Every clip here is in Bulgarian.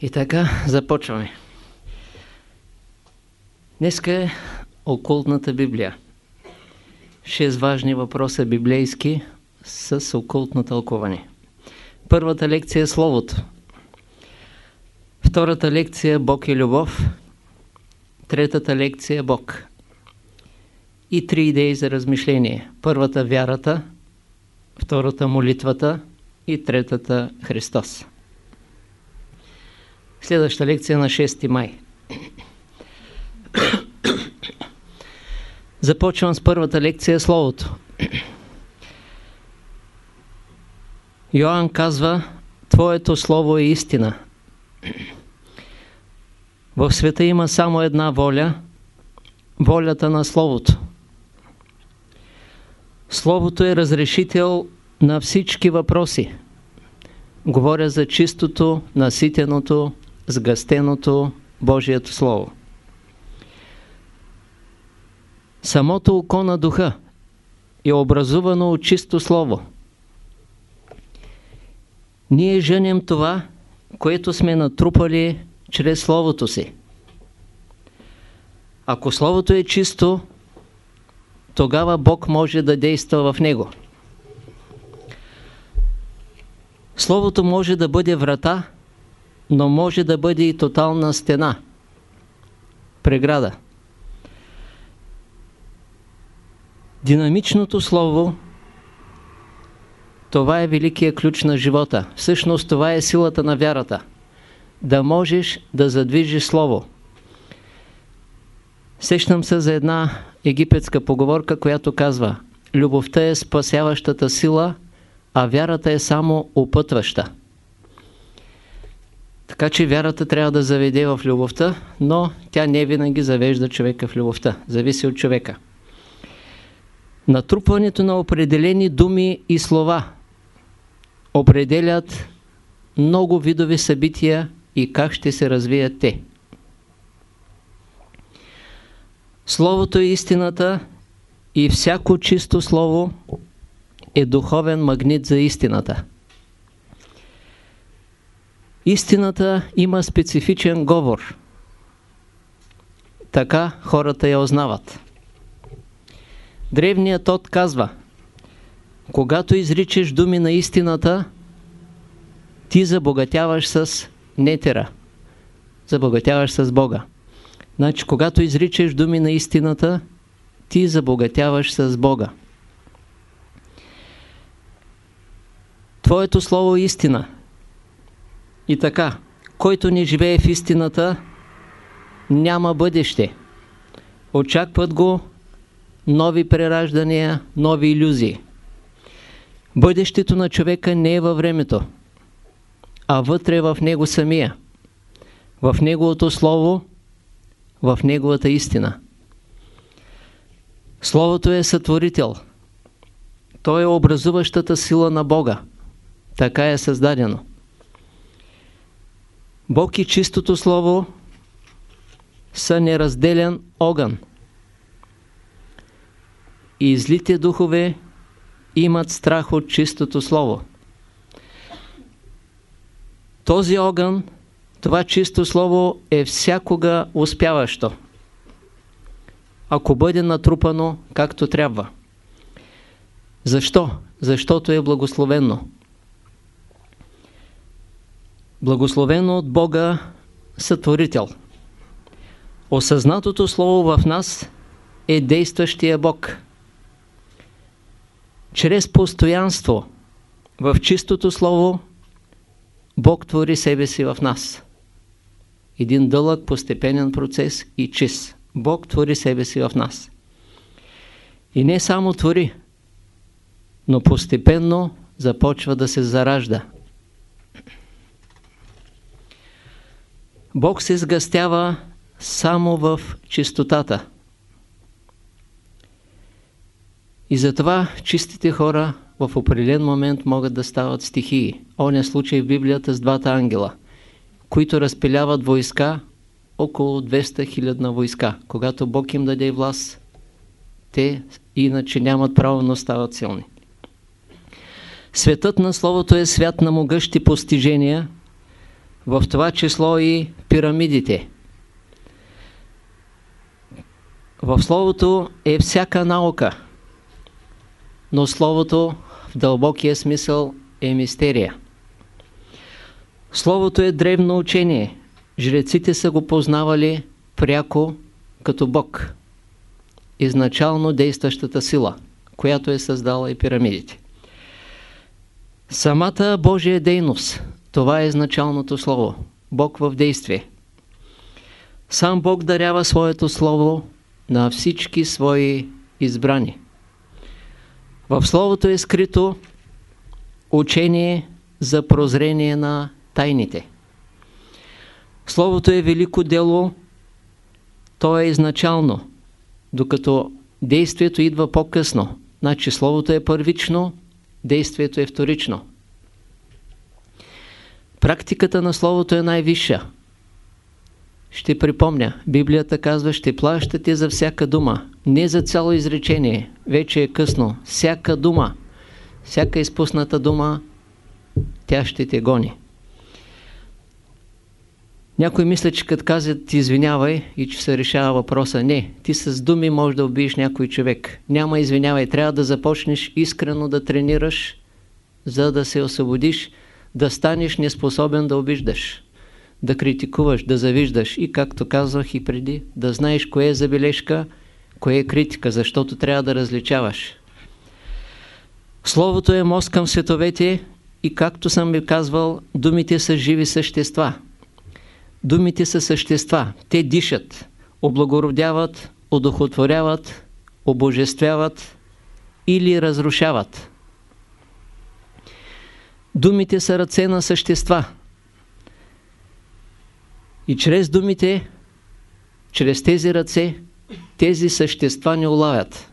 И така, започваме. Днеска е окултната Библия. Шест важни въпроса библейски с окултно тълкуване. Първата лекция е Словото. Втората лекция е Бог и любов. Третата лекция е Бог. И три идеи за размишление. Първата – вярата, втората – молитвата и третата – Христос. Следваща лекция на 6 май. Започвам с първата лекция Словото. Йоанн казва, Твоето Слово е истина. В света има само една воля, волята на Словото. Словото е разрешител на всички въпроси. Говоря за чистото, наситеното, сгъстеното Божието Слово. Самото око на духа е образувано от чисто Слово. Ние женим това, което сме натрупали чрез Словото си. Ако Словото е чисто, тогава Бог може да действа в него. Словото може да бъде врата, но може да бъде и тотална стена, преграда. Динамичното слово, това е великия ключ на живота. Всъщност това е силата на вярата. Да можеш да задвижиш слово. Сещам се за една египетска поговорка, която казва Любовта е спасяващата сила, а вярата е само опътваща. Така че вярата трябва да заведе в любовта, но тя не винаги завежда човека в любовта. Зависи от човека. Натрупването на определени думи и слова определят много видови събития и как ще се развият те. Словото е истината и всяко чисто слово е духовен магнит за истината. Истината има специфичен говор. Така хората я узнават. Древният тот казва, когато изричаш думи на истината, ти забогатяваш с нетера. Забогатяваш с Бога. Значи, когато изричаш думи на истината, ти забогатяваш с Бога. Твоето слово е истина. И така, който не живее в истината, няма бъдеще. Очакват го нови прераждания, нови иллюзии. Бъдещето на човека не е във времето, а вътре в него самия, в неговото слово, в неговата истина. Словото е сътворител. То е образуващата сила на Бога. Така е създадено. Бог и чистото Слово са неразделен огън. И злите духове имат страх от чистото Слово. Този огън, това чисто Слово е всякога успяващо, ако бъде натрупано както трябва. Защо? Защото е благословено. Благословено от Бога Сътворител. Осъзнатото Слово в нас е действащия Бог. Чрез постоянство в чистото Слово Бог твори себе си в нас. Един дълъг, постепенен процес и чист. Бог твори себе си в нас. И не само твори, но постепенно започва да се заражда. Бог се сгъстява само в чистотата. И затова чистите хора в определен момент могат да стават стихии. Оня случай в Библията с двата ангела, които разпиляват войска, около 200 хилядна войска. Когато Бог им даде власт, те иначе нямат право, но стават силни. Светът на Словото е свят на могъщи постижения, в това число и пирамидите. В Словото е всяка наука, но Словото в дълбокия смисъл е мистерия. Словото е древно учение. Жреците са го познавали пряко като Бог. Изначално действащата сила, която е създала и пирамидите. Самата Божия дейност, това е изначалното Слово. Бог в действие. Сам Бог дарява своето Слово на всички свои избрани. В Словото е скрито учение за прозрение на тайните. Словото е велико дело, то е изначално, докато действието идва по-късно. Значи Словото е първично, действието е вторично. Практиката на Словото е най-висша. Ще припомня, Библията казва, ще плащате за всяка дума, не за цяло изречение, вече е късно. Всяка дума, всяка изпусната дума, тя ще те гони. Някой мисля, че като казват ти извинявай и че се решава въпроса. Не, ти с думи можеш да убиеш някой човек. Няма извинявай, трябва да започнеш искрено да тренираш, за да се освободиш, да станеш неспособен да обиждаш, да критикуваш, да завиждаш и, както казвах и преди, да знаеш кое е забележка, кое е критика, защото трябва да различаваш. Словото е мост към световете и, както съм ви казвал, думите са живи същества. Думите са същества. Те дишат, облагородяват, одухотворяват, обожествяват или разрушават. Думите са ръце на същества. И чрез думите, чрез тези ръце, тези същества не улавят.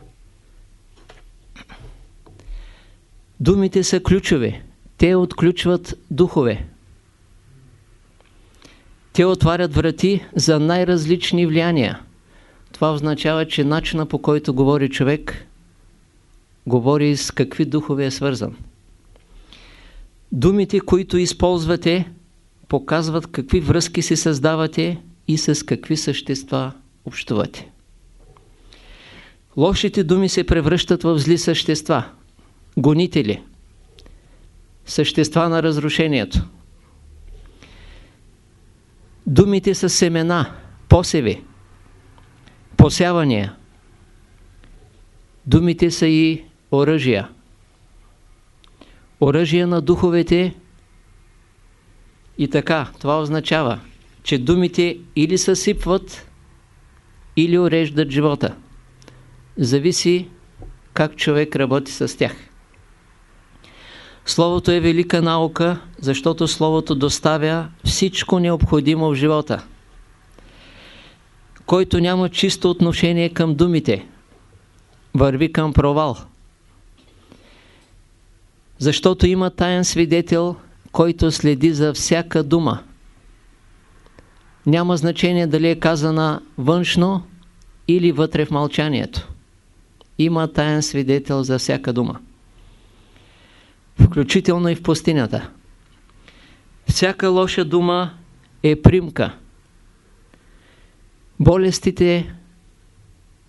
Думите са ключове. Те отключват духове. Те отварят врати за най-различни влияния. Това означава, че начина по който говори човек, говори с какви духове е свързан. Думите, които използвате, показват какви връзки си създавате и с какви същества общувате. Лошите думи се превръщат в зли същества, гонители, същества на разрушението. Думите са семена, посеви, посявания. Думите са и оръжия. Оръжия на духовете и така, това означава, че думите или съсипват, или уреждат живота. Зависи как човек работи с тях. Словото е велика наука, защото Словото доставя всичко необходимо в живота. Който няма чисто отношение към думите, върви към провал. Защото има таен свидетел, който следи за всяка дума. Няма значение дали е казана външно или вътре в мълчанието. Има таен свидетел за всяка дума включително и в пустинята. Всяка лоша дума е примка. Болестите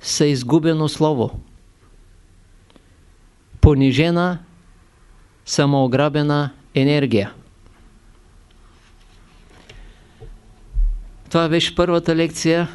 са изгубено слово. Понижена, самоограбена енергия. Това беше първата лекция.